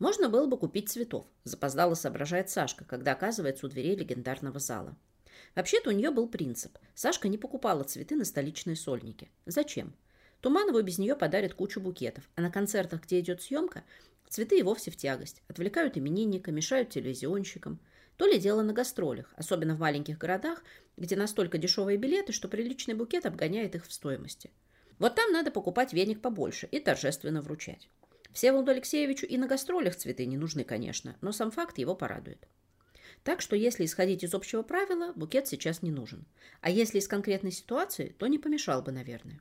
Можно было бы купить цветов, запоздало соображает Сашка, когда оказывается у дверей легендарного зала. Вообще-то у нее был принцип. Сашка не покупала цветы на столичные сольники. Зачем? Туманову без нее подарят кучу букетов, а на концертах, где идет съемка, цветы и вовсе в тягость. Отвлекают именинника, мешают телевизионщикам. То ли дело на гастролях, особенно в маленьких городах, где настолько дешевые билеты, что приличный букет обгоняет их в стоимости. Вот там надо покупать веник побольше и торжественно вручать. Всеволоду Алексеевичу и на гастролях цветы не нужны, конечно, но сам факт его порадует. Так что, если исходить из общего правила, букет сейчас не нужен. А если из конкретной ситуации, то не помешал бы, наверное.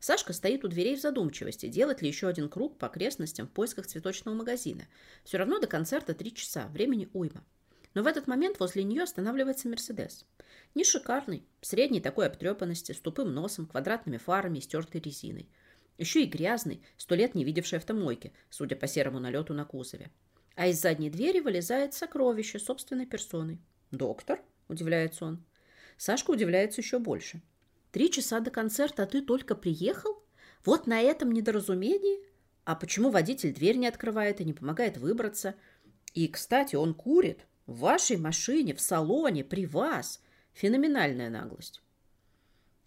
Сашка стоит у дверей в задумчивости, делать ли еще один круг по окрестностям в поисках цветочного магазина. Все равно до концерта три часа, времени уйма. Но в этот момент возле нее останавливается Мерседес. Не шикарный, средней такой обтрепанности, с тупым носом, квадратными фарами и стертой резиной. Еще и грязный, сто лет не видевший автомойки, судя по серому налету на кузове. А из задней двери вылезает сокровище собственной персоной. «Доктор?» – удивляется он. Сашка удивляется еще больше. «Три часа до концерта, а ты только приехал? Вот на этом недоразумении? А почему водитель дверь не открывает и не помогает выбраться? И, кстати, он курит в вашей машине, в салоне, при вас. Феноменальная наглость».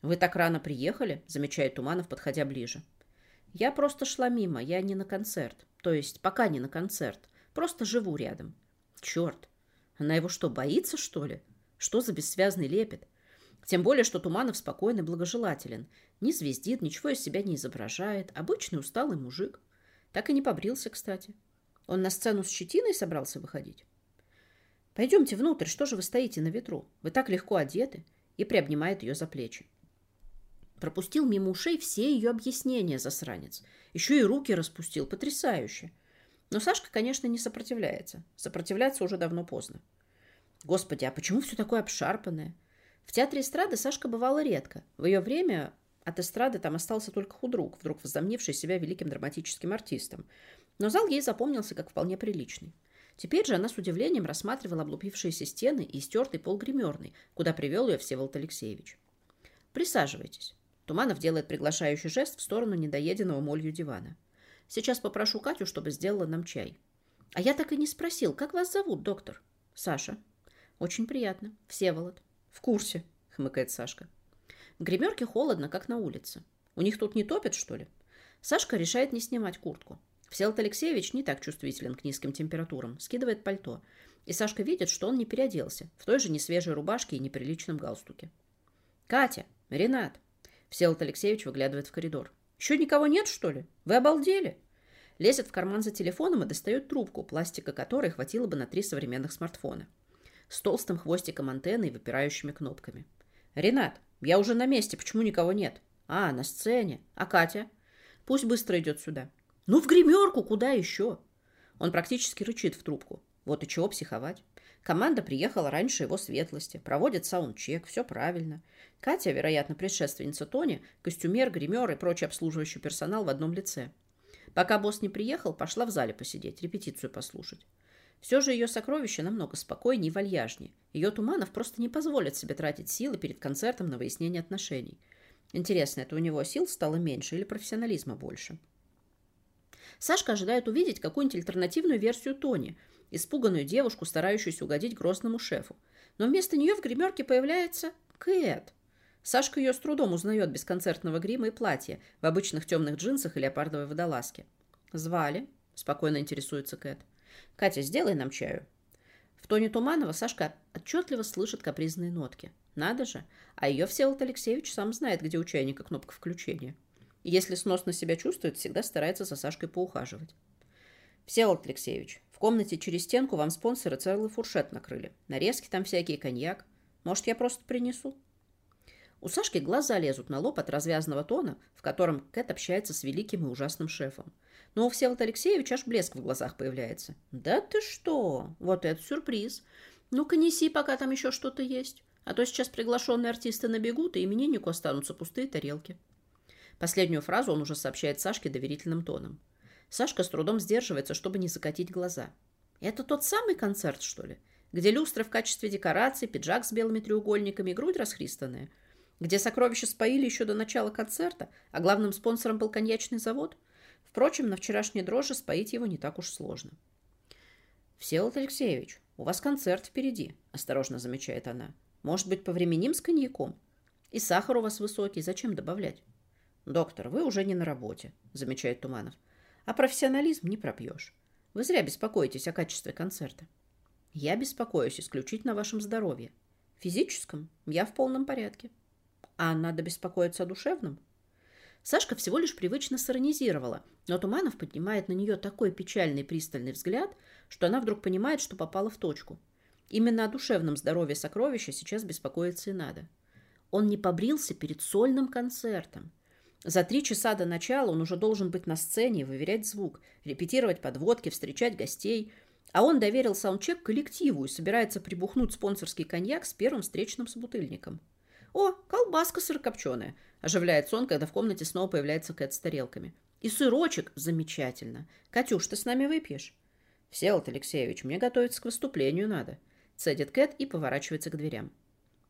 «Вы так рано приехали?» – замечает Туманов, подходя ближе. Я просто шла мимо, я не на концерт. То есть пока не на концерт. Просто живу рядом. Черт. Она его что, боится, что ли? Что за бессвязный лепет? Тем более, что Туманов спокойный, благожелателен. Не звездит, ничего из себя не изображает. Обычный усталый мужик. Так и не побрился, кстати. Он на сцену с щетиной собрался выходить? Пойдемте внутрь, что же вы стоите на ветру? Вы так легко одеты. И приобнимает ее за плечи. Пропустил мимо ушей все ее объяснения, засранец. Еще и руки распустил. Потрясающе. Но Сашка, конечно, не сопротивляется. Сопротивляться уже давно поздно. Господи, а почему все такое обшарпанное? В театре эстрады Сашка бывала редко. В ее время от эстрады там остался только худрук, вдруг возомнивший себя великим драматическим артистом. Но зал ей запомнился как вполне приличный. Теперь же она с удивлением рассматривала облупившиеся стены и стертый пол гримерной, куда привел ее Всеволод Алексеевич. «Присаживайтесь». Туманов делает приглашающий жест в сторону недоеденного молью дивана. «Сейчас попрошу Катю, чтобы сделала нам чай». «А я так и не спросил, как вас зовут, доктор?» «Саша». «Очень приятно. Всеволод». «В курсе», — хмыкает Сашка. В гримерке холодно, как на улице. У них тут не топят, что ли? Сашка решает не снимать куртку. Всеволод Алексеевич не так чувствителен к низким температурам, скидывает пальто. И Сашка видит, что он не переоделся, в той же несвежей рубашке и неприличном галстуке. «Катя! Ренат!» Всеволод Алексеевич выглядывает в коридор. «Еще никого нет, что ли? Вы обалдели?» Лезет в карман за телефоном и достает трубку, пластика которой хватило бы на три современных смартфона. С толстым хвостиком антенны и выпирающими кнопками. «Ренат, я уже на месте, почему никого нет?» «А, на сцене. А Катя?» «Пусть быстро идет сюда». «Ну, в гримерку, куда еще?» Он практически рычит в трубку. Вот и чего психовать. Команда приехала раньше его светлости, проводит саундчек, все правильно. Катя, вероятно, предшественница Тони, костюмер, гример и прочий обслуживающий персонал в одном лице. Пока босс не приехал, пошла в зале посидеть, репетицию послушать. Все же ее сокровище намного спокойнее и вальяжнее. Ее Туманов просто не позволит себе тратить силы перед концертом на выяснение отношений. Интересно, это у него сил стало меньше или профессионализма больше? Сашка ожидает увидеть какую-нибудь альтернативную версию Тони, испуганную девушку, старающуюся угодить грозному шефу. Но вместо нее в гримерке появляется Кэт. Сашка ее с трудом узнает без концертного грима и платья, в обычных темных джинсах и леопардовой водолазке. «Звали?» – спокойно интересуется Кэт. «Катя, сделай нам чаю». В тоне Туманова Сашка отчетливо слышит капризные нотки. Надо же, а ее Всеволод Алексеевич сам знает, где у чайника кнопка включения. И если сносно себя чувствует, всегда старается за Сашкой поухаживать. Всеволод Алексеевич, в комнате через стенку вам спонсоры целый фуршет накрыли. Нарезки там всякие, коньяк. Может, я просто принесу? У Сашки глаза лезут на лоб от развязанного тона, в котором Кэт общается с великим и ужасным шефом. Но у Всеволода Алексеевича аж блеск в глазах появляется. «Да ты что? Вот это сюрприз! Ну-ка неси, пока там еще что-то есть. А то сейчас приглашенные артисты набегут, и имениннику останутся пустые тарелки». Последнюю фразу он уже сообщает Сашке доверительным тоном. Сашка с трудом сдерживается, чтобы не закатить глаза. «Это тот самый концерт, что ли? Где люстры в качестве декорации, пиджак с белыми треугольниками, грудь расхристанная?» где сокровища споили еще до начала концерта, а главным спонсором был коньячный завод. Впрочем, на вчерашней дрожжи споить его не так уж сложно. «Всеволод Алексеевич, у вас концерт впереди», – осторожно замечает она. «Может быть, повременим с коньяком? И сахар у вас высокий, зачем добавлять?» «Доктор, вы уже не на работе», – замечает Туманов. «А профессионализм не пропьешь. Вы зря беспокоитесь о качестве концерта. Я беспокоюсь исключительно о вашем здоровье. Физическом я в полном порядке. А надо беспокоиться о душевном? Сашка всего лишь привычно сиронизировала, но Туманов поднимает на нее такой печальный пристальный взгляд, что она вдруг понимает, что попала в точку. Именно о душевном здоровье сокровища сейчас беспокоиться и надо. Он не побрился перед сольным концертом. За три часа до начала он уже должен быть на сцене выверять звук, репетировать подводки, встречать гостей. А он доверил саундчек коллективу и собирается прибухнуть спонсорский коньяк с первым встречным собутыльником. «О, колбаска сырокопченая!» – оживляется он, когда в комнате снова появляется Кэт с тарелками. «И сырочек замечательно! Катюш, ты с нами выпьешь?» «Всеволод Алексеевич, мне готовиться к выступлению надо», – цедит Кэт и поворачивается к дверям.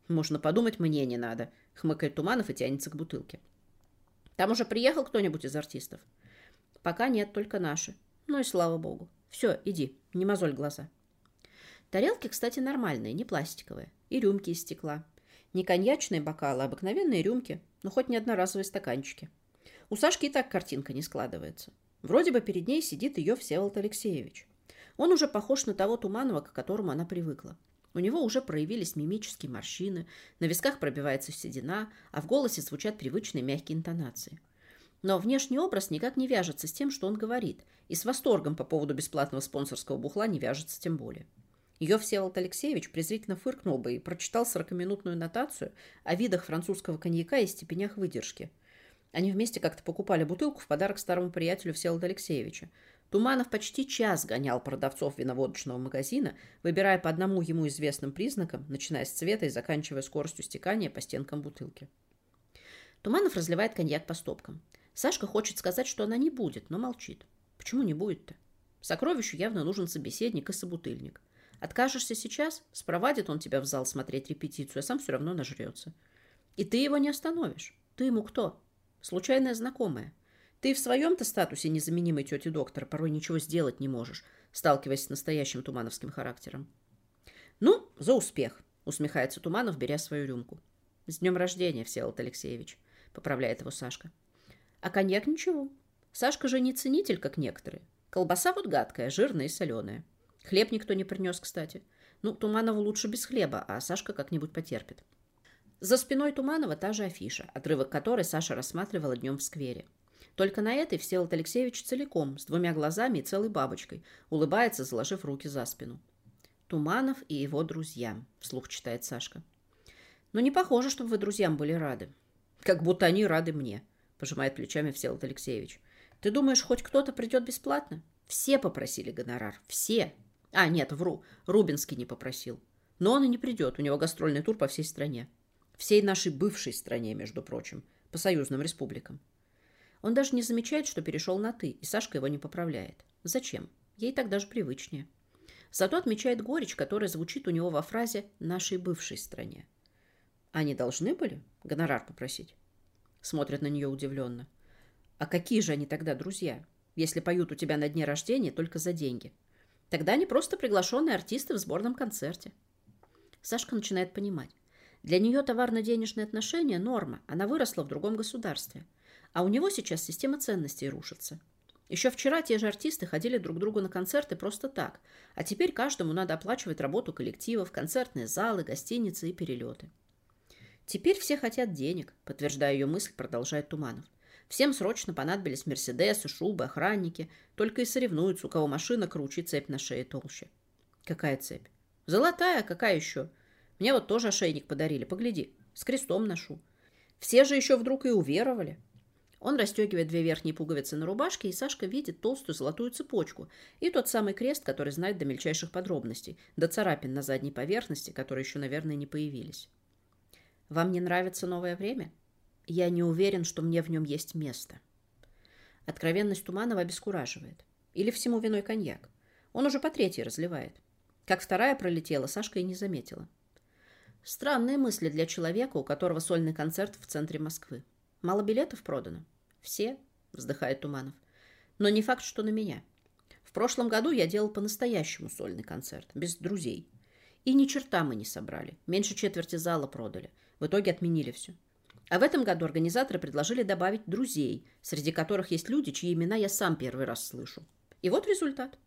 «Можно подумать, мне не надо», – хмыкает Туманов и тянется к бутылке. «Там уже приехал кто-нибудь из артистов?» «Пока нет, только наши. Ну и слава богу. Все, иди, не мозоль глаза». Тарелки, кстати, нормальные, не пластиковые. И рюмки из стекла. Не коньячные бокалы, а обыкновенные рюмки, но хоть не одноразовые стаканчики. У Сашки и так картинка не складывается. Вроде бы перед ней сидит ее Всеволод Алексеевич. Он уже похож на того Туманова, к которому она привыкла. У него уже проявились мимические морщины, на висках пробивается седина, а в голосе звучат привычные мягкие интонации. Но внешний образ никак не вяжется с тем, что он говорит, и с восторгом по поводу бесплатного спонсорского бухла не вяжется тем более. Ее Всеволод Алексеевич презрительно фыркнул бы и прочитал сорокаминутную нотацию о видах французского коньяка и степенях выдержки. Они вместе как-то покупали бутылку в подарок старому приятелю Всеволода Алексеевича. Туманов почти час гонял продавцов виноводочного магазина, выбирая по одному ему известным признакам, начиная с цвета и заканчивая скоростью стекания по стенкам бутылки. Туманов разливает коньяк по стопкам. Сашка хочет сказать, что она не будет, но молчит. Почему не будет-то? Сокровищу явно нужен собеседник и собутыльник. Откажешься сейчас, спровадит он тебя в зал смотреть репетицию, а сам все равно нажрется. И ты его не остановишь. Ты ему кто? Случайная знакомая. Ты в своем-то статусе незаменимой тети доктора порой ничего сделать не можешь, сталкиваясь с настоящим тумановским характером. Ну, за успех, усмехается Туманов, беря свою рюмку. С днем рождения, Всеволод Алексеевич, поправляет его Сашка. А коньяк ничего. Сашка же не ценитель, как некоторые. Колбаса вот гадкая, жирная и соленая. Хлеб никто не принес, кстати. Ну, Туманову лучше без хлеба, а Сашка как-нибудь потерпит. За спиной Туманова та же афиша, отрывок которой Саша рассматривала днем в сквере. Только на этой Всеволод Алексеевич целиком, с двумя глазами и целой бабочкой, улыбается, заложив руки за спину. «Туманов и его друзья», — вслух читает Сашка. «Но не похоже, чтобы вы друзьям были рады. Как будто они рады мне», — пожимает плечами Всеволод Алексеевич. «Ты думаешь, хоть кто-то придет бесплатно? Все попросили гонорар. Все. А, нет, вру. Рубинский не попросил. Но он и не придет. У него гастрольный тур по всей стране. Всей нашей бывшей стране, между прочим. По союзным республикам. Он даже не замечает, что перешел на «ты», и Сашка его не поправляет. Зачем? Ей так даже привычнее. Зато отмечает горечь, которая звучит у него во фразе «нашей бывшей стране». Они должны были гонорар попросить? Смотрят на нее удивленно. А какие же они тогда друзья, если поют у тебя на дне рождения только за деньги? Тогда они просто приглашенные артисты в сборном концерте. Сашка начинает понимать. Для нее товарно-денежные отношения – норма. Она выросла в другом государстве. А у него сейчас система ценностей рушится. Еще вчера те же артисты ходили друг к другу на концерты просто так, а теперь каждому надо оплачивать работу коллективов, концертные залы, гостиницы и перелеты. Теперь все хотят денег, подтверждая ее мысль, продолжает Туманов. Всем срочно понадобились Мерседесы, шубы, охранники. Только и соревнуются, у кого машина круче, цепь на шее толще. Какая цепь? Золотая, какая еще? Мне вот тоже ошейник подарили, погляди. С крестом ношу. Все же еще вдруг и уверовали. Он расстегивает две верхние пуговицы на рубашке, и Сашка видит толстую золотую цепочку и тот самый крест, который знает до мельчайших подробностей, до царапин на задней поверхности, которые еще, наверное, не появились. «Вам не нравится новое время?» Я не уверен, что мне в нем есть место. Откровенность Туманова обескураживает. Или всему виной коньяк. Он уже по третьей разливает. Как вторая пролетела, Сашка и не заметила. Странные мысли для человека, у которого сольный концерт в центре Москвы. Мало билетов продано? Все, вздыхает Туманов. Но не факт, что на меня. В прошлом году я делал по-настоящему сольный концерт, без друзей. И ни черта мы не собрали. Меньше четверти зала продали. В итоге отменили все. А в этом году организаторы предложили добавить друзей, среди которых есть люди, чьи имена я сам первый раз слышу. И вот результат.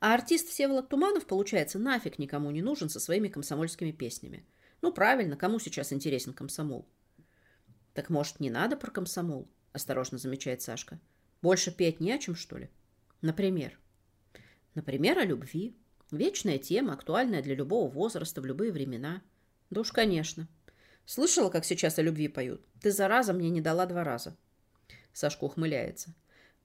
А артист Всеволод Туманов, получается, нафиг никому не нужен со своими комсомольскими песнями. Ну, правильно, кому сейчас интересен комсомол? Так, может, не надо про комсомол? Осторожно замечает Сашка. Больше петь не о чем, что ли? Например? Например, о любви. Вечная тема, актуальная для любого возраста в любые времена. Да уж, конечно. Слышала, как сейчас о любви поют? Ты, зараза, мне не дала два раза. Сашка ухмыляется.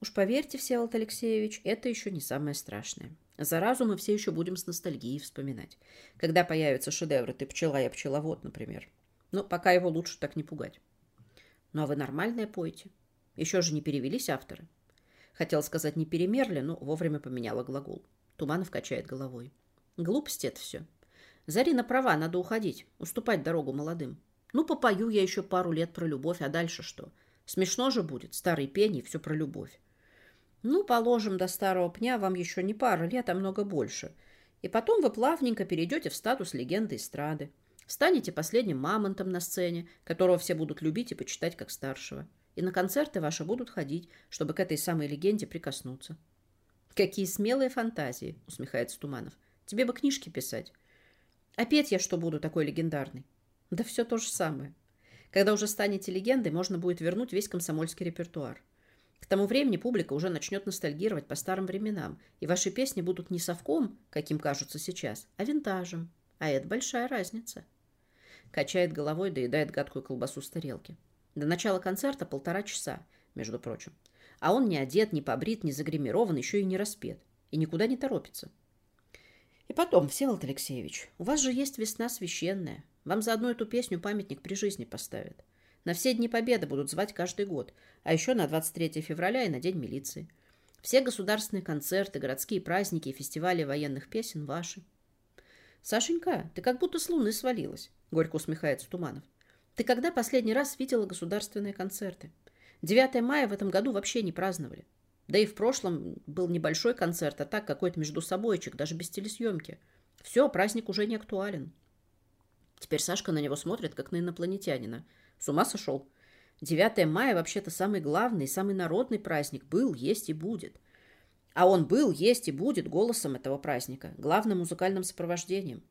Уж поверьте, Всеволод Алексеевич, это еще не самое страшное. Заразу мы все еще будем с ностальгией вспоминать. Когда появятся шедевры «Ты пчела, я пчеловод», например. Но пока его лучше так не пугать. Ну а вы нормальное поете? Еще же не перевелись авторы. Хотела сказать не перемерли, но вовремя поменяла глагол. Туманов качает головой. Глупости это все. Зарина права, надо уходить, уступать дорогу молодым. Ну, попою я еще пару лет про любовь, а дальше что? Смешно же будет, старый пений, все про любовь. Ну, положим, до старого пня вам еще не пара лет, а много больше. И потом вы плавненько перейдете в статус легенды эстрады. Станете последним мамонтом на сцене, которого все будут любить и почитать как старшего. И на концерты ваши будут ходить, чтобы к этой самой легенде прикоснуться. «Какие смелые фантазии!» — усмехается Туманов. «Тебе бы книжки писать. Петь я что буду такой легендарный?» «Да все то же самое. Когда уже станете легендой, можно будет вернуть весь комсомольский репертуар. К тому времени публика уже начнет ностальгировать по старым временам, и ваши песни будут не совком, каким кажутся сейчас, а винтажем. А это большая разница. Качает головой, доедает гадкую колбасу с тарелки. До начала концерта полтора часа, между прочим. А он не одет, не побрит, не загримирован, еще и не распет. И никуда не торопится. И потом, Всеволод Алексеевич, у вас же есть весна священная. Вам за одну эту песню памятник при жизни поставят. На все Дни Победы будут звать каждый год, а еще на 23 февраля и на День милиции. Все государственные концерты, городские праздники и фестивали военных песен ваши. Сашенька, ты как будто с луны свалилась, горько усмехается Туманов. Ты когда последний раз видела государственные концерты? 9 мая в этом году вообще не праздновали. Да и в прошлом был небольшой концерт, а так какой-то между собойчик, даже без телесъемки. Все, праздник уже не актуален. Теперь Сашка на него смотрит, как на инопланетянина – с ума сошел? 9 мая вообще-то самый главный, самый народный праздник был, есть и будет. А он был, есть и будет голосом этого праздника, главным музыкальным сопровождением.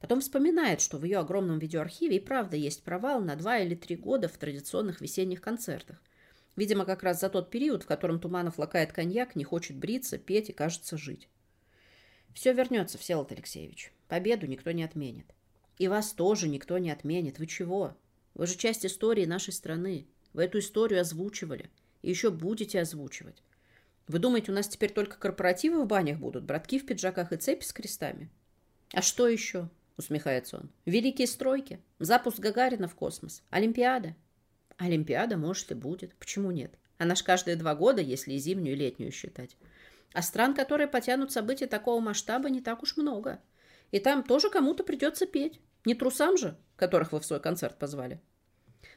Потом вспоминает, что в ее огромном видеоархиве и правда есть провал на два или три года в традиционных весенних концертах. Видимо, как раз за тот период, в котором Туманов лакает коньяк, не хочет бриться, петь и, кажется, жить. Все вернется, Всеволод Алексеевич. Победу никто не отменит. И вас тоже никто не отменит. Вы чего? Вы же часть истории нашей страны. Вы эту историю озвучивали. И еще будете озвучивать. Вы думаете, у нас теперь только корпоративы в банях будут, братки в пиджаках и цепи с крестами? А что еще? Усмехается он. Великие стройки, запуск Гагарина в космос, Олимпиада. Олимпиада, может, и будет. Почему нет? Она ж каждые два года, если и зимнюю, и летнюю считать. А стран, которые потянут события такого масштаба, не так уж много. И там тоже кому-то придется петь. Не трусам же, которых вы в свой концерт позвали.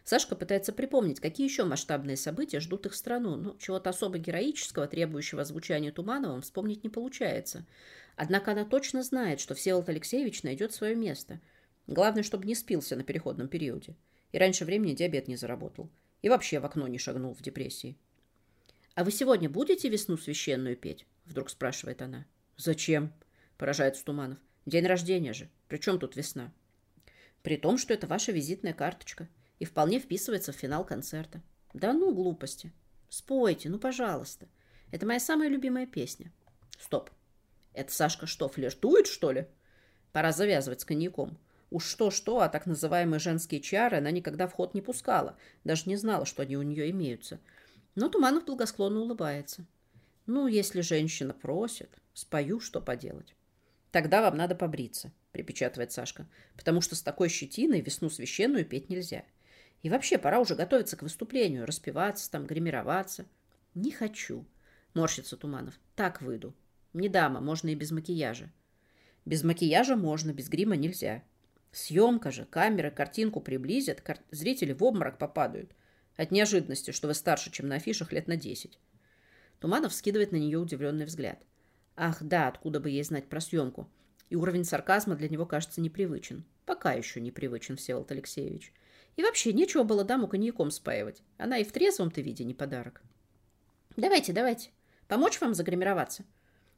Сашка пытается припомнить, какие еще масштабные события ждут их страну, но чего-то особо героического, требующего звучания Тумановым, вспомнить не получается. Однако она точно знает, что Всеволод Алексеевич найдет свое место. Главное, чтобы не спился на переходном периоде. И раньше времени диабет не заработал. И вообще в окно не шагнул в депрессии. «А вы сегодня будете весну священную петь?» Вдруг спрашивает она. «Зачем?» – поражается Туманов. «День рождения же. Причем тут весна?» При том, что это ваша визитная карточка и вполне вписывается в финал концерта. Да ну, глупости. Спойте, ну, пожалуйста. Это моя самая любимая песня. Стоп. Это Сашка что, флиртует, что ли? Пора завязывать с коньяком. Уж что-что, а так называемые женские чары она никогда в ход не пускала. Даже не знала, что они у нее имеются. Но Туманов благосклонно улыбается. Ну, если женщина просит, спою, что поделать. Тогда вам надо побриться. — припечатывает Сашка. «Потому что с такой щетиной весну священную петь нельзя. И вообще, пора уже готовиться к выступлению, распеваться там, гримироваться». «Не хочу», — морщится Туманов. «Так выйду. Не дама, можно и без макияжа». «Без макияжа можно, без грима нельзя. Съемка же, камера картинку приблизят, кар... зрители в обморок попадают. От неожиданности, что вы старше, чем на афишах, лет на десять». Туманов скидывает на нее удивленный взгляд. Ах, да, откуда бы ей знать про съемку. И уровень сарказма для него кажется непривычен. Пока еще непривычен, Всеволод Алексеевич. И вообще, нечего было даму коньяком спаивать. Она и в трезвом-то виде не подарок. Давайте, давайте. Помочь вам загримироваться?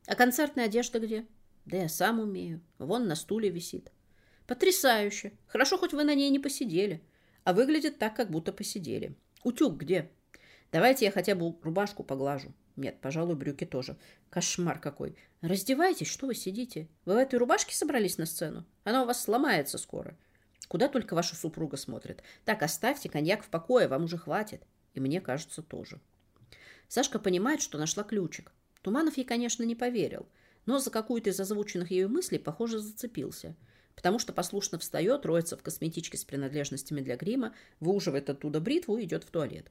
А концертная одежда где? Да я сам умею. Вон на стуле висит. Потрясающе. Хорошо, хоть вы на ней не посидели. А выглядит так, как будто посидели. Утюг где? Давайте я хотя бы рубашку поглажу. Нет, пожалуй, брюки тоже. Кошмар какой. Раздевайтесь, что вы сидите? Вы в этой рубашке собрались на сцену? Она у вас сломается скоро. Куда только ваша супруга смотрит. Так, оставьте коньяк в покое, вам уже хватит. И мне кажется, тоже. Сашка понимает, что нашла ключик. Туманов ей, конечно, не поверил, но за какую-то из озвученных ею мыслей, похоже, зацепился. Потому что послушно встает, роется в косметичке с принадлежностями для грима, выуживает оттуда бритву и идет в туалет.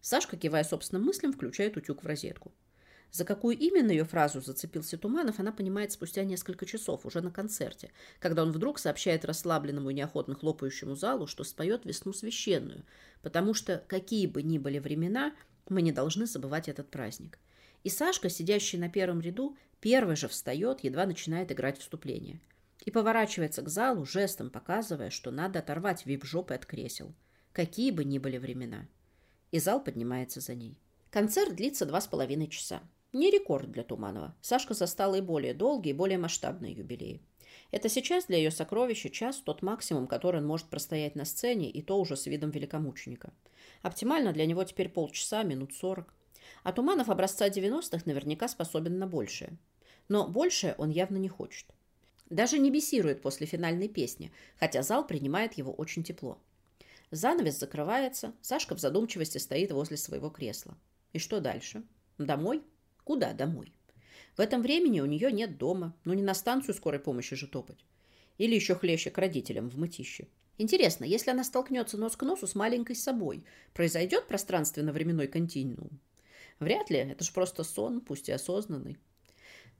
Сашка, кивая собственным мыслям, включает утюг в розетку. За какую именно ее фразу зацепился Туманов, она понимает спустя несколько часов, уже на концерте, когда он вдруг сообщает расслабленному и неохотно хлопающему залу, что споет весну священную, потому что, какие бы ни были времена, мы не должны забывать этот праздник. И Сашка, сидящий на первом ряду, первый же встает, едва начинает играть вступление. И поворачивается к залу, жестом показывая, что надо оторвать вип-жопы от кресел. Какие бы ни были времена и зал поднимается за ней. Концерт длится два с половиной часа. Не рекорд для Туманова. Сашка застала и более долгие, и более масштабные юбилеи. Это сейчас для ее сокровища час тот максимум, который он может простоять на сцене, и то уже с видом великомученика. Оптимально для него теперь полчаса, минут сорок. А Туманов образца 90-х наверняка способен на большее. Но большее он явно не хочет. Даже не бесирует после финальной песни, хотя зал принимает его очень тепло. Занавес закрывается, Сашка в задумчивости стоит возле своего кресла. И что дальше? Домой? Куда домой? В этом времени у нее нет дома, но не на станцию скорой помощи же топать. Или еще хлеще к родителям в мытище. Интересно, если она столкнется нос к носу с маленькой собой, произойдет пространственно-временной континуум? Вряд ли, это же просто сон, пусть и осознанный.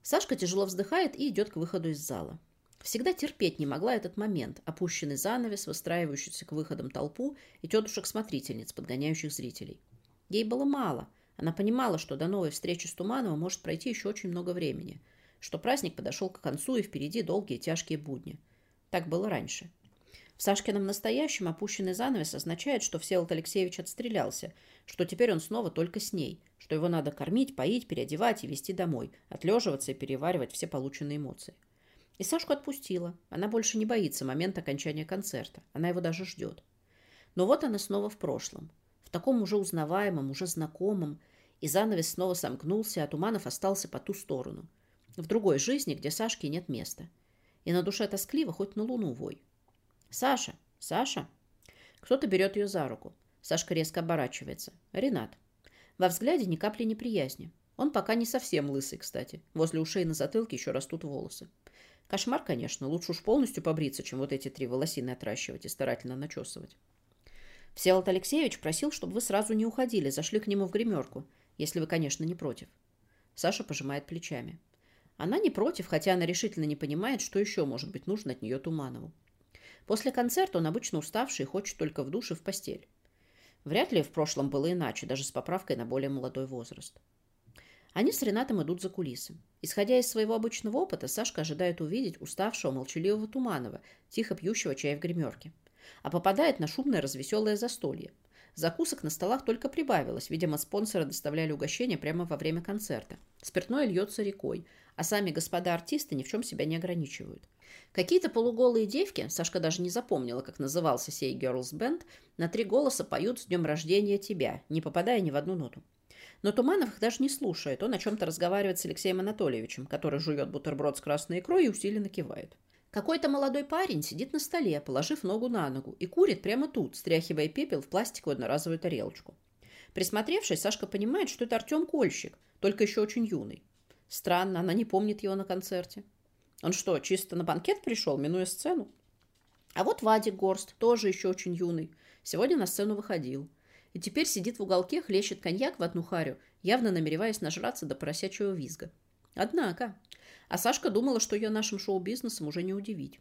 Сашка тяжело вздыхает и идет к выходу из зала. Всегда терпеть не могла этот момент, опущенный занавес, выстраивающийся к выходам толпу и тетушек-смотрительниц, подгоняющих зрителей. Ей было мало. Она понимала, что до новой встречи с Тумановым может пройти еще очень много времени, что праздник подошел к концу и впереди долгие тяжкие будни. Так было раньше. В Сашкином настоящем опущенный занавес означает, что Всеволод Алексеевич отстрелялся, что теперь он снова только с ней, что его надо кормить, поить, переодевать и вести домой, отлеживаться и переваривать все полученные эмоции. И Сашку отпустила. Она больше не боится момента окончания концерта. Она его даже ждет. Но вот она снова в прошлом. Таком уже узнаваемом, уже знакомом. И занавес снова сомкнулся, а Туманов остался по ту сторону. В другой жизни, где Сашки нет места. И на душе тоскливо, хоть на луну вой. «Саша! Саша!» Кто-то берет ее за руку. Сашка резко оборачивается. «Ренат». Во взгляде ни капли неприязни. Он пока не совсем лысый, кстати. Возле ушей на затылке еще растут волосы. Кошмар, конечно. Лучше уж полностью побриться, чем вот эти три волосины отращивать и старательно начесывать. Всеволод Алексеевич просил, чтобы вы сразу не уходили, зашли к нему в гримерку, если вы, конечно, не против. Саша пожимает плечами. Она не против, хотя она решительно не понимает, что еще может быть нужно от нее Туманову. После концерта он обычно уставший и хочет только в душе в постель. Вряд ли в прошлом было иначе, даже с поправкой на более молодой возраст. Они с Ренатом идут за кулисы. Исходя из своего обычного опыта, Сашка ожидает увидеть уставшего молчаливого Туманова, тихо пьющего чай в гримерке. А попадает на шумное развеселое застолье. Закусок на столах только прибавилось, видимо, спонсоры доставляли угощения прямо во время концерта. Спиртное льется рекой, а сами господа артисты ни в чем себя не ограничивают. Какие-то полуголые девки, Сашка даже не запомнила, как назывался сей Girls Band, на три голоса поют «С днем рождения тебя», не попадая ни в одну ноту. Но Туманов их даже не слушает. Он о чем-то разговаривает с Алексеем Анатольевичем, который жует бутерброд с красной икрой и усиленно кивает. Какой-то молодой парень сидит на столе, положив ногу на ногу, и курит прямо тут, стряхивая пепел в пластиковую одноразовую тарелочку. Присмотревшись, Сашка понимает, что это Артем Кольщик, только еще очень юный. Странно, она не помнит его на концерте. Он что, чисто на банкет пришел, минуя сцену? А вот Вадик Горст, тоже еще очень юный. Сегодня на сцену выходил и теперь сидит в уголке, хлещет коньяк в одну харю, явно намереваясь нажраться до поросячьего визга. Однако, а Сашка думала, что ее нашим шоу-бизнесом уже не удивить.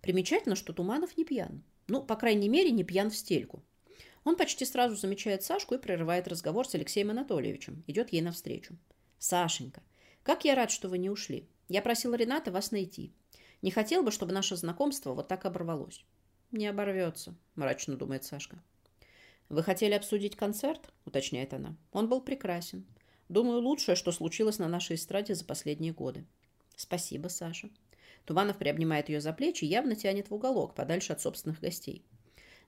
Примечательно, что Туманов не пьян. Ну, по крайней мере, не пьян в стельку. Он почти сразу замечает Сашку и прерывает разговор с Алексеем Анатольевичем. Идет ей навстречу. «Сашенька, Как я рад, что вы не ушли. Я просил Рената вас найти. Не хотел бы, чтобы наше знакомство вот так оборвалось. Не оборвется, мрачно думает Сашка. Вы хотели обсудить концерт? Уточняет она. Он был прекрасен. Думаю, лучшее, что случилось на нашей эстраде за последние годы. Спасибо, Саша. Туманов приобнимает ее за плечи и явно тянет в уголок, подальше от собственных гостей.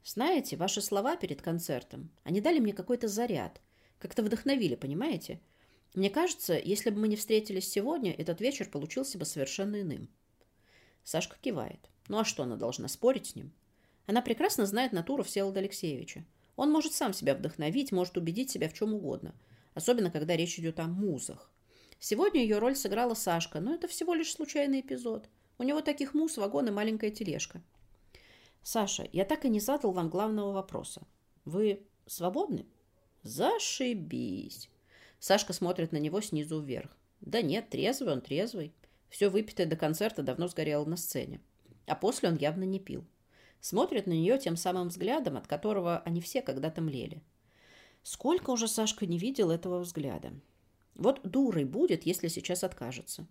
Знаете, ваши слова перед концертом, они дали мне какой-то заряд. Как-то вдохновили, понимаете? Мне кажется, если бы мы не встретились сегодня, этот вечер получился бы совершенно иным. Сашка кивает. Ну а что она должна спорить с ним? Она прекрасно знает натуру Всеволода Алексеевича. Он может сам себя вдохновить, может убедить себя в чем угодно. Особенно, когда речь идет о музах. Сегодня ее роль сыграла Сашка, но это всего лишь случайный эпизод. У него таких муз, вагон и маленькая тележка. Саша, я так и не задал вам главного вопроса. Вы свободны? Зашибись. Сашка смотрит на него снизу вверх. Да нет, трезвый он, трезвый. Все выпитое до концерта давно сгорело на сцене. А после он явно не пил. Смотрит на нее тем самым взглядом, от которого они все когда-то млели. Сколько уже Сашка не видел этого взгляда. Вот дурой будет, если сейчас откажется.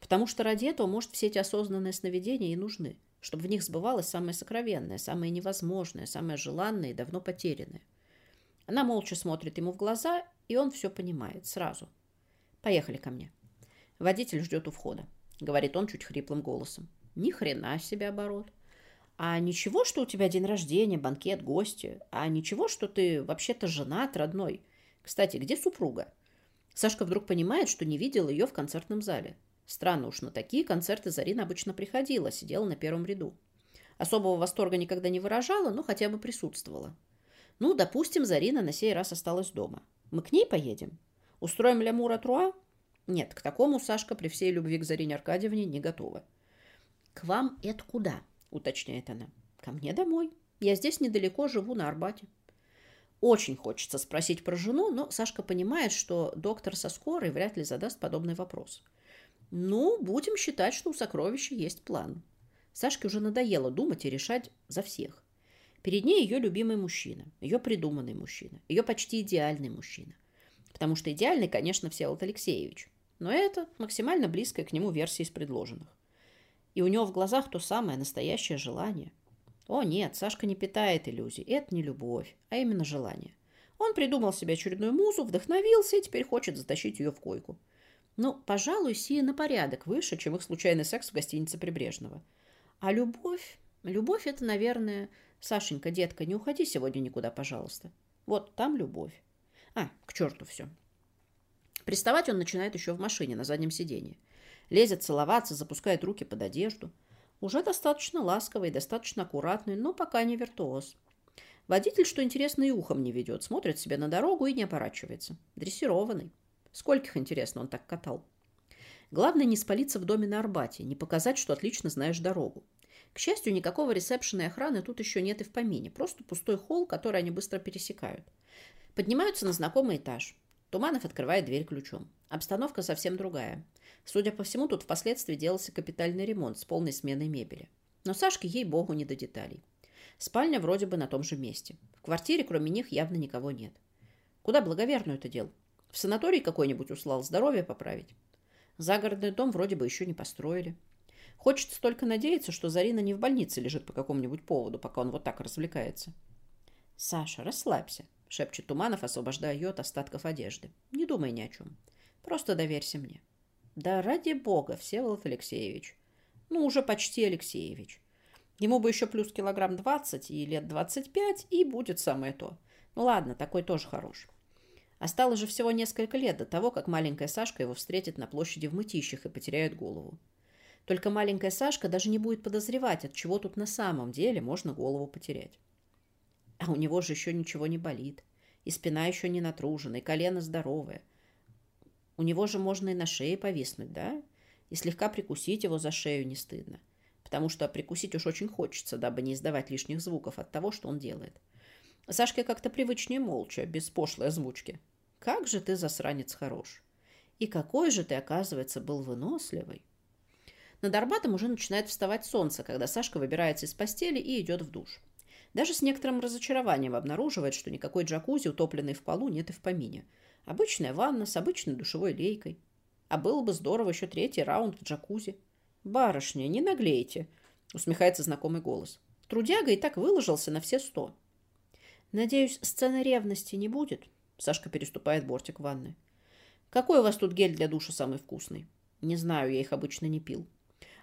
Потому что ради этого, может, все эти осознанные сновидения и нужны, чтобы в них сбывалось самое сокровенное, самое невозможное, самое желанное и давно потерянное. Она молча смотрит ему в глаза, и он все понимает сразу. «Поехали ко мне». Водитель ждет у входа, говорит он чуть хриплым голосом. «Ни хрена себе оборот. А ничего, что у тебя день рождения, банкет, гости? А ничего, что ты вообще-то женат, родной? Кстати, где супруга?» Сашка вдруг понимает, что не видел ее в концертном зале. Странно уж, на такие концерты Зарина обычно приходила, сидела на первом ряду. Особого восторга никогда не выражала, но хотя бы присутствовала. Ну, допустим, Зарина на сей раз осталась дома. Мы к ней поедем? Устроим лямур Труа? Нет, к такому Сашка при всей любви к Зарине Аркадьевне не готова. «К вам это куда?» – уточняет она. «Ко мне домой. Я здесь недалеко живу, на Арбате». Очень хочется спросить про жену, но Сашка понимает, что доктор со скорой вряд ли задаст подобный вопрос – ну, будем считать, что у сокровища есть план. Сашке уже надоело думать и решать за всех. Перед ней ее любимый мужчина, ее придуманный мужчина, ее почти идеальный мужчина. Потому что идеальный, конечно, Всеволод Алексеевич. Но это максимально близкая к нему версия из предложенных. И у него в глазах то самое настоящее желание. О нет, Сашка не питает иллюзий. Это не любовь, а именно желание. Он придумал себе очередную музу, вдохновился и теперь хочет затащить ее в койку. Ну, пожалуй, сия на порядок выше, чем их случайный секс в гостинице Прибрежного. А любовь... Любовь — это, наверное... Сашенька, детка, не уходи сегодня никуда, пожалуйста. Вот там любовь. А, к черту все. Приставать он начинает еще в машине, на заднем сиденье. Лезет целоваться, запускает руки под одежду. Уже достаточно ласковый, достаточно аккуратный, но пока не виртуоз. Водитель, что интересно, и ухом не ведет, смотрит себе на дорогу и не оборачивается. Дрессированный. Скольких, интересно, он так катал? Главное не спалиться в доме на Арбате, не показать, что отлично знаешь дорогу. К счастью, никакого ресепшена и охраны тут еще нет и в помине. Просто пустой холл, который они быстро пересекают. Поднимаются на знакомый этаж. Туманов открывает дверь ключом. Обстановка совсем другая. Судя по всему, тут впоследствии делался капитальный ремонт с полной сменой мебели. Но Сашке, ей-богу, не до деталей. Спальня вроде бы на том же месте. В квартире, кроме них, явно никого нет. Куда благоверную это дел? В санаторий какой-нибудь услал здоровье поправить. Загородный дом вроде бы еще не построили. Хочется только надеяться, что Зарина не в больнице лежит по какому-нибудь поводу, пока он вот так развлекается. «Саша, расслабься», — шепчет Туманов, освобождая ее от остатков одежды. «Не думай ни о чем. Просто доверься мне». «Да ради бога, Всеволод Алексеевич». «Ну, уже почти Алексеевич. Ему бы еще плюс килограмм двадцать и лет двадцать пять, и будет самое то. Ну ладно, такой тоже хорош. Осталось же всего несколько лет до того, как маленькая Сашка его встретит на площади в мытищах и потеряет голову. Только маленькая Сашка даже не будет подозревать, от чего тут на самом деле можно голову потерять. А у него же еще ничего не болит. И спина еще не натружена, и колено здоровое. У него же можно и на шее повиснуть, да? И слегка прикусить его за шею не стыдно. Потому что прикусить уж очень хочется, дабы не издавать лишних звуков от того, что он делает. Сашке как-то привычнее молча, без пошлой озвучки. «Как же ты, засранец, хорош! И какой же ты, оказывается, был выносливый!» Над Арбатом уже начинает вставать солнце, когда Сашка выбирается из постели и идет в душ. Даже с некоторым разочарованием обнаруживает, что никакой джакузи, утопленной в полу, нет и в помине. Обычная ванна с обычной душевой лейкой. А было бы здорово еще третий раунд в джакузи. Барышня, не наглейте, усмехается знакомый голос. Трудяга и так выложился на все сто. Надеюсь, сцены ревности не будет? Сашка переступает бортик ванны. Какой у вас тут гель для душа самый вкусный? Не знаю, я их обычно не пил.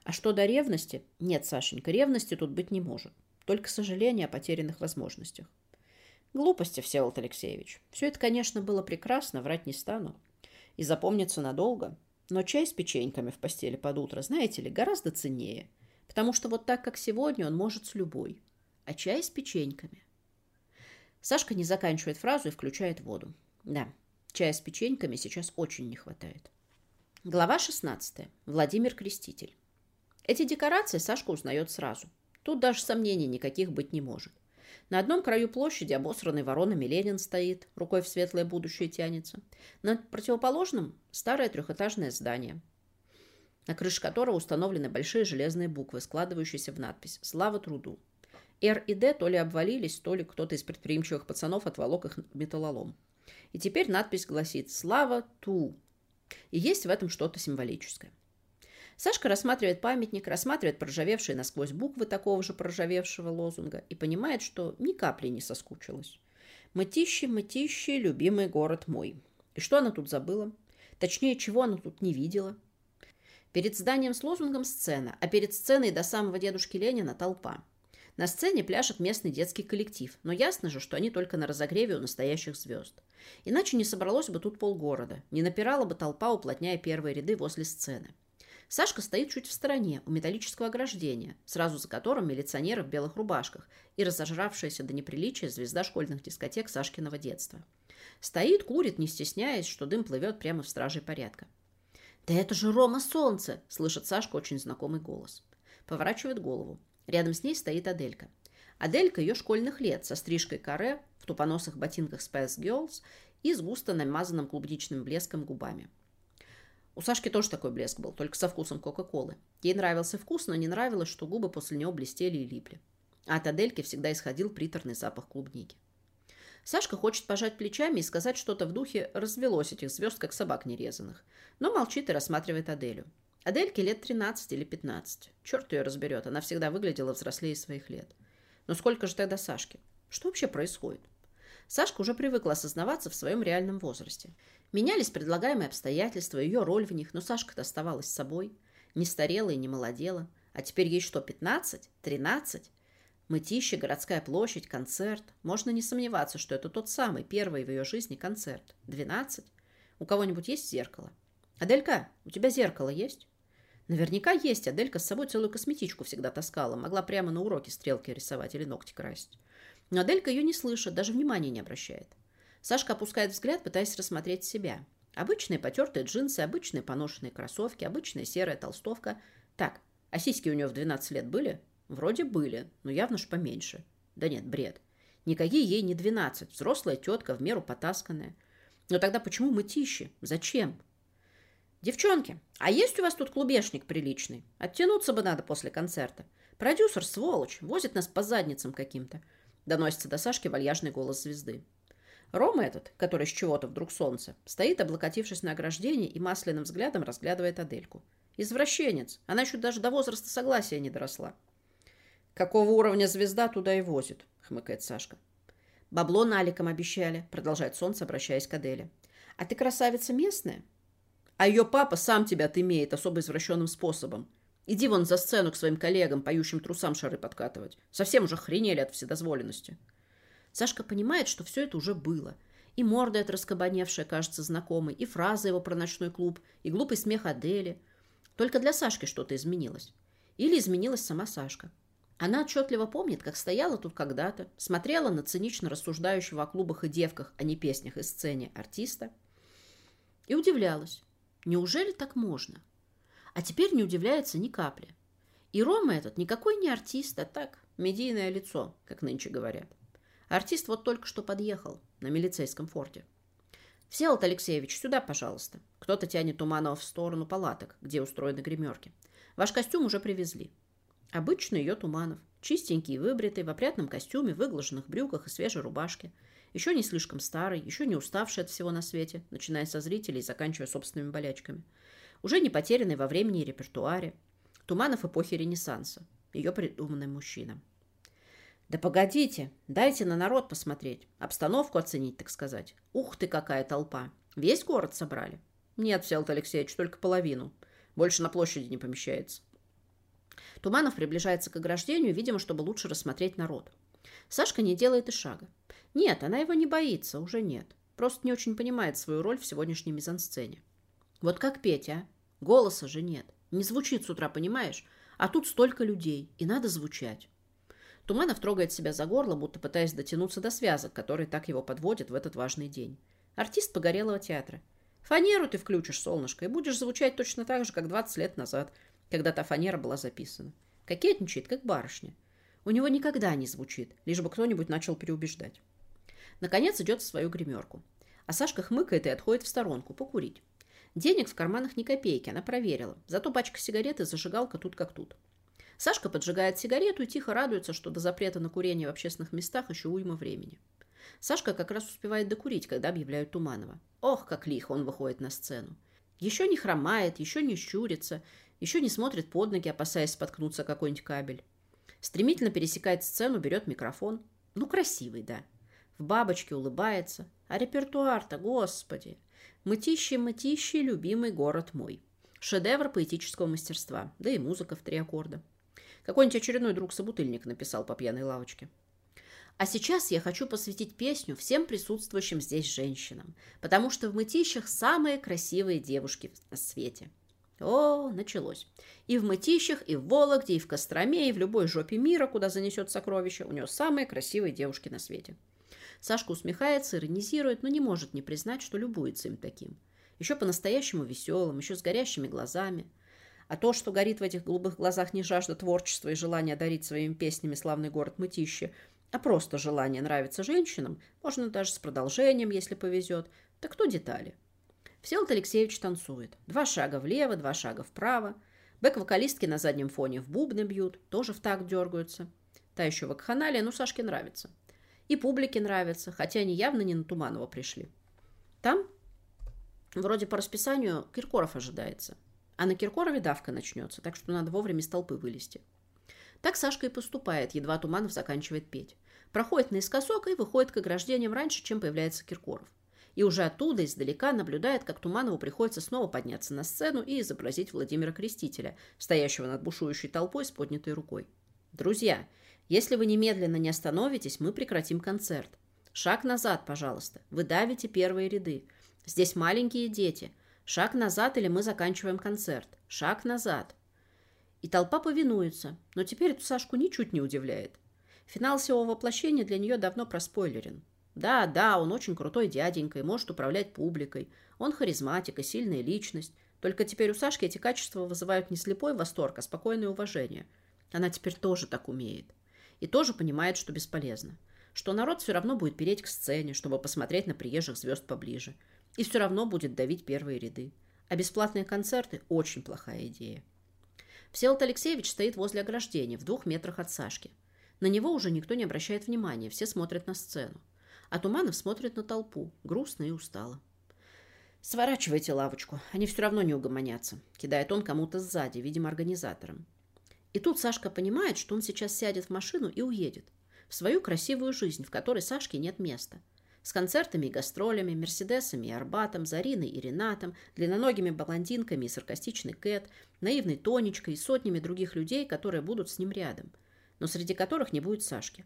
А что до ревности? Нет, Сашенька, ревности тут быть не может. Только сожаление о потерянных возможностях. Глупости, Всеволод Алексеевич. Все это, конечно, было прекрасно, врать не стану. И запомнится надолго. Но чай с печеньками в постели под утро, знаете ли, гораздо ценнее. Потому что вот так, как сегодня, он может с любой. А чай с печеньками. Сашка не заканчивает фразу и включает воду. Да, чая с печеньками сейчас очень не хватает. Глава 16. Владимир Креститель. Эти декорации Сашка узнает сразу. Тут даже сомнений никаких быть не может. На одном краю площади обосранный воронами Ленин стоит, рукой в светлое будущее тянется. На противоположном старое трехэтажное здание, на крыше которого установлены большие железные буквы, складывающиеся в надпись «Слава труду». Р и Д то ли обвалились, то ли кто-то из предприимчивых пацанов отволок их металлолом. И теперь надпись гласит «Слава Ту». И есть в этом что-то символическое. Сашка рассматривает памятник, рассматривает проржавевшие насквозь буквы такого же проржавевшего лозунга и понимает, что ни капли не соскучилась. Мытищи, мытищи, любимый город мой. И что она тут забыла? Точнее, чего она тут не видела? Перед зданием с лозунгом сцена, а перед сценой до самого дедушки Ленина толпа. На сцене пляшет местный детский коллектив, но ясно же, что они только на разогреве у настоящих звезд. Иначе не собралось бы тут полгорода, не напирала бы толпа, уплотняя первые ряды возле сцены. Сашка стоит чуть в стороне, у металлического ограждения, сразу за которым милиционеры в белых рубашках и разожравшаяся до неприличия звезда школьных дискотек Сашкиного детства. Стоит, курит, не стесняясь, что дым плывет прямо в страже порядка. «Да это же Рома Солнце!» – слышит Сашка очень знакомый голос. Поворачивает голову. Рядом с ней стоит Аделька. Аделька ее школьных лет, со стрижкой каре, в тупоносых ботинках Spice Girls и с густо намазанным клубничным блеском губами. У Сашки тоже такой блеск был, только со вкусом Кока-Колы. Ей нравился вкус, но не нравилось, что губы после него блестели и липли. А от Адельки всегда исходил приторный запах клубники. Сашка хочет пожать плечами и сказать что-то в духе «развелось этих звезд, как собак нерезанных», но молчит и рассматривает Аделю. Адельке лет 13 или 15. Черт ее разберет, она всегда выглядела взрослее своих лет. Но сколько же тогда Сашке? Что вообще происходит? Сашка уже привыкла осознаваться в своем реальном возрасте. Менялись предлагаемые обстоятельства, ее роль в них, но Сашка-то оставалась собой. Не старела и не молодела. А теперь ей что, 15? 13? Мытище, городская площадь, концерт. Можно не сомневаться, что это тот самый первый в ее жизни концерт. 12? У кого-нибудь есть зеркало? Аделька, у тебя зеркало есть? Наверняка есть. Аделька с собой целую косметичку всегда таскала. Могла прямо на уроке стрелки рисовать или ногти красить. Но Аделька ее не слышит, даже внимания не обращает. Сашка опускает взгляд, пытаясь рассмотреть себя. Обычные потертые джинсы, обычные поношенные кроссовки, обычная серая толстовка. Так, а сиськи у нее в 12 лет были? Вроде были, но явно ж поменьше. Да нет, бред. Никакие ей не 12. Взрослая тетка, в меру потасканная. Но тогда почему мытищи? Зачем? «Девчонки, а есть у вас тут клубешник приличный? Оттянуться бы надо после концерта. Продюсер, сволочь, возит нас по задницам каким-то», — доносится до Сашки вальяжный голос звезды. Рома этот, который с чего-то вдруг солнце, стоит, облокотившись на ограждение и масляным взглядом разглядывает Адельку. Извращенец. Она еще даже до возраста согласия не доросла. «Какого уровня звезда туда и возит?» — хмыкает Сашка. «Бабло наликом обещали», — продолжает солнце, обращаясь к Аделе. «А ты красавица местная?» А ее папа сам тебя отымеет особо извращенным способом. Иди вон за сцену к своим коллегам, поющим трусам шары подкатывать. Совсем уже хренели от вседозволенности. Сашка понимает, что все это уже было. И морда эта раскабаневшая кажется знакомой, и фраза его про ночной клуб, и глупый смех Адели. Только для Сашки что-то изменилось. Или изменилась сама Сашка. Она отчетливо помнит, как стояла тут когда-то, смотрела на цинично рассуждающего о клубах и девках, а не песнях и сцене артиста, и удивлялась, Неужели так можно? А теперь не удивляется ни капли. И Рома этот никакой не артист, а так, медийное лицо, как нынче говорят. Артист вот только что подъехал на милицейском форте. «Всеволод Алексеевич, сюда, пожалуйста». Кто-то тянет Туманова в сторону палаток, где устроены гримерки. «Ваш костюм уже привезли». Обычно ее Туманов. Чистенький, выбритый, в опрятном костюме, выглаженных брюках и свежей рубашке. Еще не слишком старый, еще не уставший от всего на свете, начиная со зрителей и заканчивая собственными болячками. Уже не потерянный во времени и репертуаре. Туманов эпохи Ренессанса. Ее придуманный мужчина. Да погодите, дайте на народ посмотреть. Обстановку оценить, так сказать. Ух ты, какая толпа. Весь город собрали? Нет, Всеволод Алексеевич, только половину. Больше на площади не помещается. Туманов приближается к ограждению, видимо, чтобы лучше рассмотреть народ. Сашка не делает и шага. Нет, она его не боится, уже нет. Просто не очень понимает свою роль в сегодняшней мизансцене. Вот как петь, а? Голоса же нет. Не звучит с утра, понимаешь? А тут столько людей, и надо звучать. Туманов трогает себя за горло, будто пытаясь дотянуться до связок, которые так его подводят в этот важный день. Артист погорелого театра. Фанеру ты включишь, солнышко, и будешь звучать точно так же, как 20 лет назад, когда та фанера была записана. Кокетничает, как барышня. У него никогда не звучит, лишь бы кто-нибудь начал переубеждать. Наконец идет в свою гримерку. А Сашка хмыкает и отходит в сторонку покурить. Денег в карманах ни копейки, она проверила. Зато пачка сигарет и зажигалка тут как тут. Сашка поджигает сигарету и тихо радуется, что до запрета на курение в общественных местах еще уйма времени. Сашка как раз успевает докурить, когда объявляют Туманова. Ох, как лихо он выходит на сцену. Еще не хромает, еще не щурится, еще не смотрит под ноги, опасаясь споткнуться какой-нибудь кабель. Стремительно пересекает сцену, берет микрофон. Ну, красивый, да. В бабочке улыбается. А репертуар-то, господи. Мытищи, мытищи, любимый город мой. Шедевр поэтического мастерства. Да и музыка в три аккорда. Какой-нибудь очередной друг-собутыльник написал по пьяной лавочке. А сейчас я хочу посвятить песню всем присутствующим здесь женщинам, потому что в мытищах самые красивые девушки на свете. О, началось. И в мытищах, и в Вологде, и в Костроме, и в любой жопе мира, куда занесет сокровище, у него самые красивые девушки на свете. Сашка усмехается, иронизирует, но не может не признать, что любуется им таким. Еще по-настоящему веселым, еще с горящими глазами – а то, что горит в этих голубых глазах не жажда творчества и желание дарить своими песнями славный город Мытище, а просто желание нравиться женщинам, можно даже с продолжением, если повезет, так кто детали? Всеволод Алексеевич танцует. Два шага влево, два шага вправо. Бэк-вокалистки на заднем фоне в бубны бьют, тоже в такт дергаются. Та еще вакханалия, но Сашке нравится. И публике нравится, хотя они явно не на Туманова пришли. Там, вроде по расписанию, Киркоров ожидается. А на Киркорове давка начнется, так что надо вовремя из толпы вылезти. Так Сашка и поступает, едва Туманов заканчивает петь. Проходит наискосок и выходит к ограждениям раньше, чем появляется Киркоров. И уже оттуда, издалека, наблюдает, как Туманову приходится снова подняться на сцену и изобразить Владимира Крестителя, стоящего над бушующей толпой с поднятой рукой. «Друзья, если вы немедленно не остановитесь, мы прекратим концерт. Шаг назад, пожалуйста. Вы давите первые ряды. Здесь маленькие дети. Шаг назад, или мы заканчиваем концерт. Шаг назад. И толпа повинуется, но теперь эту Сашку ничуть не удивляет. Финал всего воплощения для нее давно проспойлерен. Да, да, он очень крутой дяденька и может управлять публикой. Он харизматик и сильная личность. Только теперь у Сашки эти качества вызывают не слепой восторг, а спокойное уважение. Она теперь тоже так умеет. И тоже понимает, что бесполезно. Что народ все равно будет переть к сцене, чтобы посмотреть на приезжих звезд поближе и все равно будет давить первые ряды. А бесплатные концерты – очень плохая идея. Всеволод Алексеевич стоит возле ограждения, в двух метрах от Сашки. На него уже никто не обращает внимания, все смотрят на сцену. А Туманов смотрит на толпу, грустно и устало. «Сворачивайте лавочку, они все равно не угомонятся», – кидает он кому-то сзади, видимо, организаторам. И тут Сашка понимает, что он сейчас сядет в машину и уедет. В свою красивую жизнь, в которой Сашке нет места – с концертами и гастролями, Мерседесами и Арбатом, Зариной и Ренатом, длинноногими блондинками и саркастичной Кэт, наивной Тонечкой и сотнями других людей, которые будут с ним рядом, но среди которых не будет Сашки.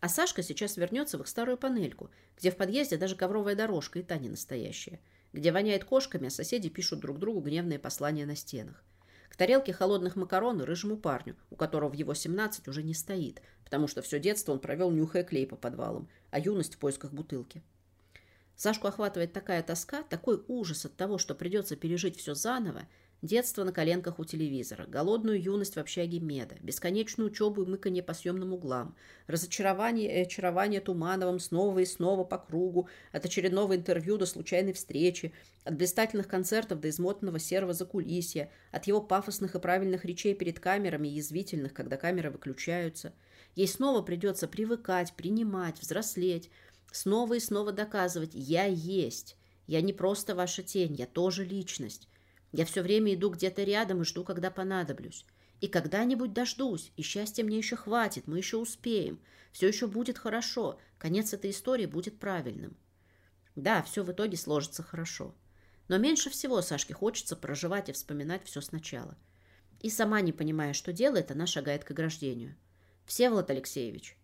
А Сашка сейчас вернется в их старую панельку, где в подъезде даже ковровая дорожка и та не настоящая, где воняет кошками, а соседи пишут друг другу гневные послания на стенах. К тарелке холодных макарон и рыжему парню, у которого в его 17 уже не стоит, потому что все детство он провел нюхая клей по подвалам, а юность в поисках бутылки. Сашку охватывает такая тоска, такой ужас от того, что придется пережить все заново, детство на коленках у телевизора, голодную юность в общаге Меда, бесконечную учебу и мыканье по съемным углам, разочарование и очарование Тумановым снова и снова по кругу, от очередного интервью до случайной встречи, от блистательных концертов до измотанного серого закулисья, от его пафосных и правильных речей перед камерами и язвительных, когда камеры выключаются – Ей снова придется привыкать, принимать, взрослеть. Снова и снова доказывать «я есть». Я не просто ваша тень, я тоже личность. Я все время иду где-то рядом и жду, когда понадоблюсь. И когда-нибудь дождусь, и счастья мне еще хватит, мы еще успеем. Все еще будет хорошо, конец этой истории будет правильным. Да, все в итоге сложится хорошо. Но меньше всего Сашке хочется проживать и вспоминать все сначала. И сама не понимая, что делает, она шагает к ограждению. «Всеволод Алексеевич».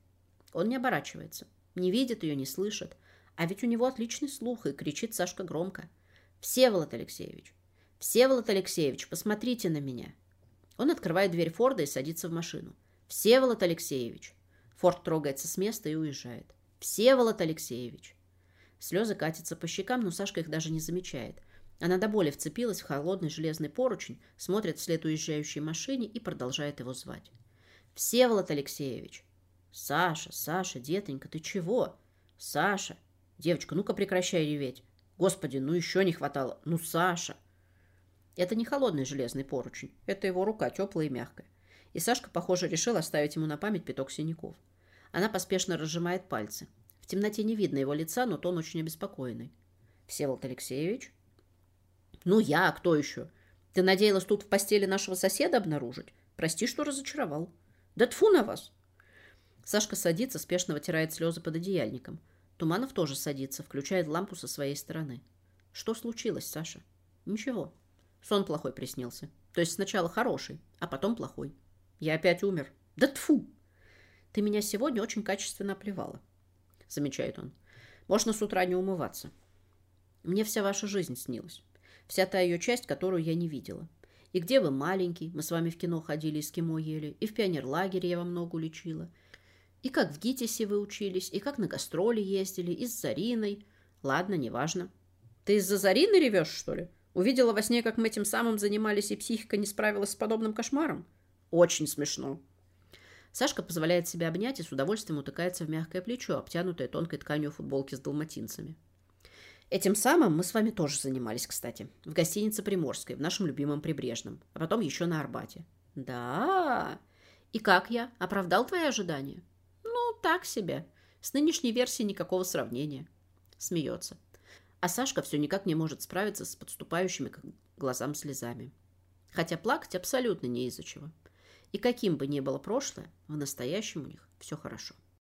Он не оборачивается, не видит ее, не слышит. А ведь у него отличный слух, и кричит Сашка громко. «Всеволод Алексеевич! Всеволод Алексеевич, посмотрите на меня!» Он открывает дверь Форда и садится в машину. «Всеволод Алексеевич!» Форд трогается с места и уезжает. «Всеволод Алексеевич!» Слезы катятся по щекам, но Сашка их даже не замечает. Она до боли вцепилась в холодный железный поручень, смотрит вслед уезжающей машине и продолжает его звать. «Всеволод Алексеевич!» «Саша, Саша, детонька, ты чего?» «Саша! Девочка, ну-ка прекращай реветь!» «Господи, ну еще не хватало! Ну, Саша!» Это не холодный железный поручень, это его рука, теплая и мягкая. И Сашка, похоже, решил оставить ему на память пяток синяков. Она поспешно разжимает пальцы. В темноте не видно его лица, но тон очень обеспокоенный. «Всеволод Алексеевич?» «Ну я, а кто еще? Ты надеялась тут в постели нашего соседа обнаружить? Прости, что разочаровал. Да тфу на вас!» Сашка садится, спешно вытирает слезы под одеяльником. Туманов тоже садится, включает лампу со своей стороны. «Что случилось, Саша?» «Ничего. Сон плохой приснился. То есть сначала хороший, а потом плохой. Я опять умер. Да тфу! Ты меня сегодня очень качественно оплевала, замечает он. Можно с утра не умываться. Мне вся ваша жизнь снилась. Вся та ее часть, которую я не видела. И где вы маленький, мы с вами в кино ходили, эскимо ели, и в пионерлагере я вам ногу лечила. И как в ГИТИСе вы учились, и как на гастроли ездили, и с Зариной. Ладно, неважно. Ты из-за Зарины ревешь, что ли? Увидела во сне, как мы этим самым занимались, и психика не справилась с подобным кошмаром? Очень смешно. Сашка позволяет себя обнять и с удовольствием утыкается в мягкое плечо, обтянутое тонкой тканью футболки с далматинцами. Этим самым мы с вами тоже занимались, кстати. В гостинице Приморской, в нашем любимом Прибрежном. А потом еще на Арбате. Да. И как я? Оправдал твои ожидания? Ну, так себе. С нынешней версией никакого сравнения. Смеется. А Сашка все никак не может справиться с подступающими к глазам слезами. Хотя плакать абсолютно не из-за чего. И каким бы ни было прошлое, в настоящем у них все хорошо.